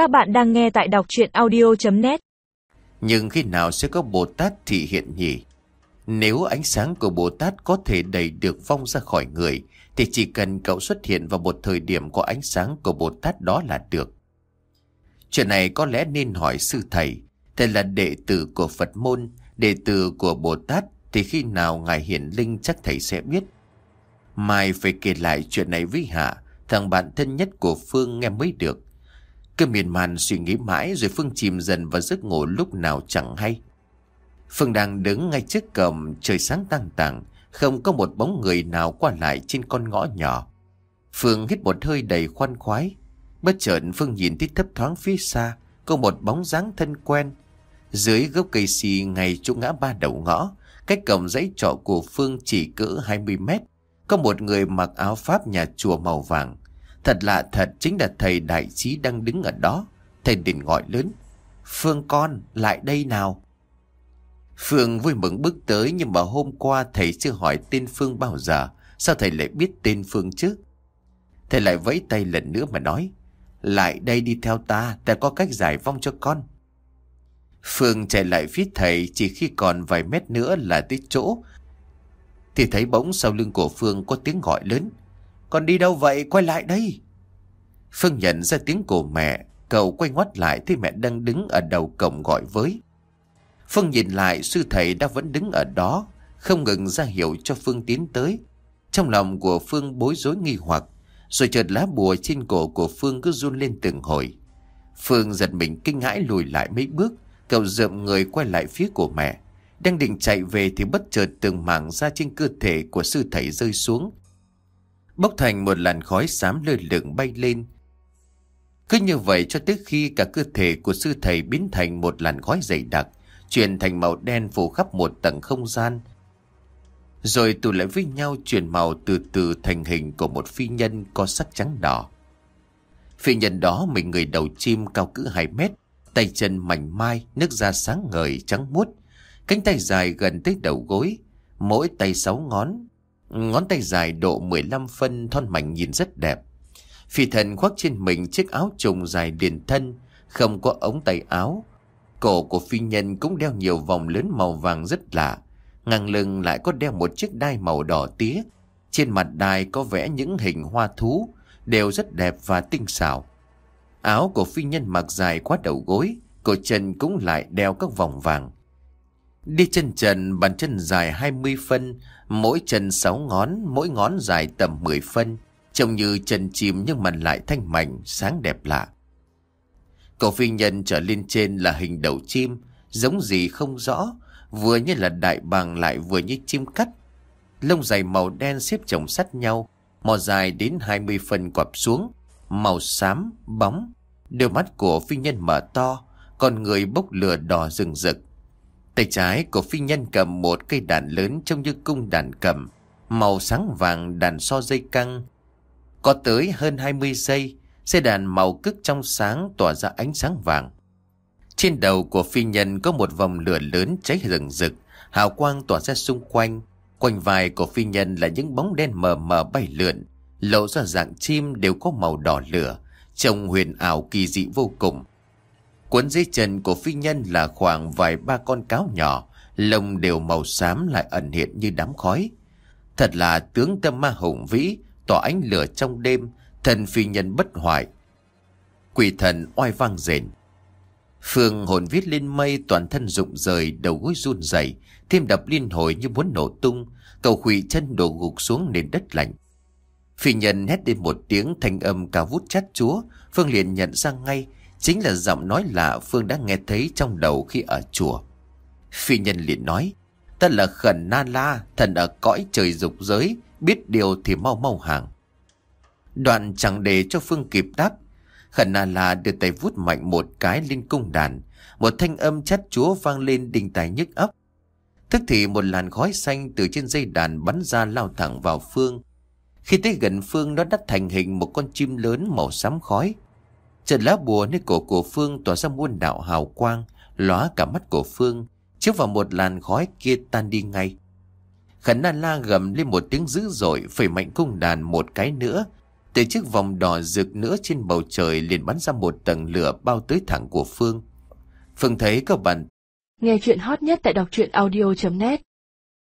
Các bạn đang nghe tại đọc chuyện audio.net Nhưng khi nào sẽ có Bồ Tát thị hiện nhỉ? Nếu ánh sáng của Bồ Tát có thể đẩy được vong ra khỏi người, thì chỉ cần cậu xuất hiện vào một thời điểm có ánh sáng của Bồ Tát đó là được. Chuyện này có lẽ nên hỏi sư thầy, thầy là đệ tử của Phật môn, đệ tử của Bồ Tát, thì khi nào Ngài hiển linh chắc thầy sẽ biết. Mai phải kể lại chuyện này với Hạ, thằng bạn thân nhất của Phương nghe mới được. Cứ miền màn suy nghĩ mãi rồi Phương chìm dần vào giấc ngủ lúc nào chẳng hay. Phương đang đứng ngay trước cổng trời sáng tăng tàng, không có một bóng người nào qua lại trên con ngõ nhỏ. Phương hít một hơi đầy khoan khoái. Bất chợt Phương nhìn thấy thấp thoáng phía xa, có một bóng dáng thân quen. Dưới gốc cây xì ngay chỗ ngã ba đầu ngõ, cách cổng dãy trọ của Phương chỉ cỡ 20 mét. Có một người mặc áo pháp nhà chùa màu vàng. Thật lạ thật chính là thầy đại trí đang đứng ở đó. Thầy định gọi lớn. Phương con, lại đây nào. Phương vui mừng bước tới nhưng mà hôm qua thầy chưa hỏi tên Phương bao giờ. Sao thầy lại biết tên Phương chứ? Thầy lại vẫy tay lần nữa mà nói. Lại đây đi theo ta, ta có cách giải vong cho con. Phương chạy lại phía thầy chỉ khi còn vài mét nữa là tới chỗ. Thì thấy bỗng sau lưng của Phương có tiếng gọi lớn. Con đi đâu vậy? Quay lại đây. Phương nhận ra tiếng của mẹ. Cậu quay ngoắt lại thấy mẹ đang đứng ở đầu cổng gọi với. Phương nhìn lại, sư thầy đã vẫn đứng ở đó. Không ngừng ra hiệu cho Phương tiến tới. Trong lòng của Phương bối rối nghi hoặc. Rồi chợt lá bùa trên cổ của Phương cứ run lên từng hồi. Phương giật mình kinh hãi lùi lại mấy bước. Cậu dợm người quay lại phía của mẹ. Đang định chạy về thì bất chợt từng mảng da trên cơ thể của sư thầy rơi xuống. Bốc thành một làn khói xám lơ lửng bay lên. Cứ như vậy cho tới khi cả cơ thể của sư thầy biến thành một làn khói dày đặc, chuyển thành màu đen phủ khắp một tầng không gian. Rồi tụ lại với nhau chuyển màu từ từ thành hình của một phi nhân có sắc trắng đỏ. Phi nhân đó mình người đầu chim cao cỡ 2 mét, tay chân mảnh mai, nước da sáng ngời trắng muốt, cánh tay dài gần tới đầu gối, mỗi tay sáu ngón, ngón tay dài độ 15 phân thon mảnh nhìn rất đẹp. Phi thần khoác trên mình chiếc áo trùng dài liền thân, không có ống tay áo. Cổ của phi nhân cũng đeo nhiều vòng lớn màu vàng rất lạ, ngang lưng lại có đeo một chiếc đai màu đỏ tía. Trên mặt đai có vẽ những hình hoa thú, đều rất đẹp và tinh xảo. Áo của phi nhân mặc dài quá đầu gối, cổ chân cũng lại đeo các vòng vàng. Đi chân trần bàn chân dài 20 phân, mỗi chân 6 ngón, mỗi ngón dài tầm 10 phân. Trông như chân chim nhưng mà lại thanh mảnh, sáng đẹp lạ. Cậu phi nhân trở lên trên là hình đầu chim, giống gì không rõ, vừa như là đại bàng lại vừa như chim cắt. Lông dày màu đen xếp chồng sắt nhau, màu dài đến 20 phân quặp xuống, màu xám, bóng. Đôi mắt của phi nhân mở to, con người bốc lửa đỏ rừng rực. Tay trái của phi nhân cầm một cây đàn lớn trông như cung đàn cầm, màu sáng vàng đàn so dây căng. Có tới hơn 20 giây, dây đàn màu cức trong sáng tỏa ra ánh sáng vàng. Trên đầu của phi nhân có một vòng lửa lớn cháy rừng rực, hào quang tỏa ra xung quanh. Quanh vai của phi nhân là những bóng đen mờ mờ bay lượn, lộ ra dạng chim đều có màu đỏ lửa, trông huyền ảo kỳ dị vô cùng. Cuốn dưới chân của phi nhân là khoảng vài ba con cáo nhỏ, lông đều màu xám lại ẩn hiện như đám khói. Thật là tướng tâm ma hùng vĩ, tỏa ánh lửa trong đêm, thần phi nhân bất hoại. Quỷ thần oai vang rền. Phương hồn viết lên mây toàn thân rụng rời, đầu gối run rẩy, thêm đập liên hồi như muốn nổ tung, cầu khủy chân đổ gục xuống nền đất lạnh. Phi nhân hét lên một tiếng thanh âm cao vút chát chúa, Phương liền nhận ra ngay, chính là giọng nói lạ Phương đã nghe thấy trong đầu khi ở chùa. Phi nhân liền nói, ta là khẩn na la, thần ở cõi trời dục giới, biết điều thì mau mau hàng. Đoạn chẳng để cho Phương kịp đáp, khẩn na la đưa tay vút mạnh một cái lên cung đàn, một thanh âm chát chúa vang lên đình tài nhức ấp. Thức thì một làn khói xanh từ trên dây đàn bắn ra lao thẳng vào Phương. Khi tới gần Phương nó đã thành hình một con chim lớn màu xám khói. Trận lá bùa nơi cổ của Phương tỏa ra muôn đạo hào quang, lóa cả mắt của Phương, chiếu vào một làn khói kia tan đi ngay. Khẩn Na La gầm lên một tiếng dữ dội, phẩy mạnh cung đàn một cái nữa. Từ chiếc vòng đỏ rực nữa trên bầu trời liền bắn ra một tầng lửa bao tới thẳng của Phương. Phương thấy các bạn Nghe chuyện hot nhất tại đọc truyện audio.net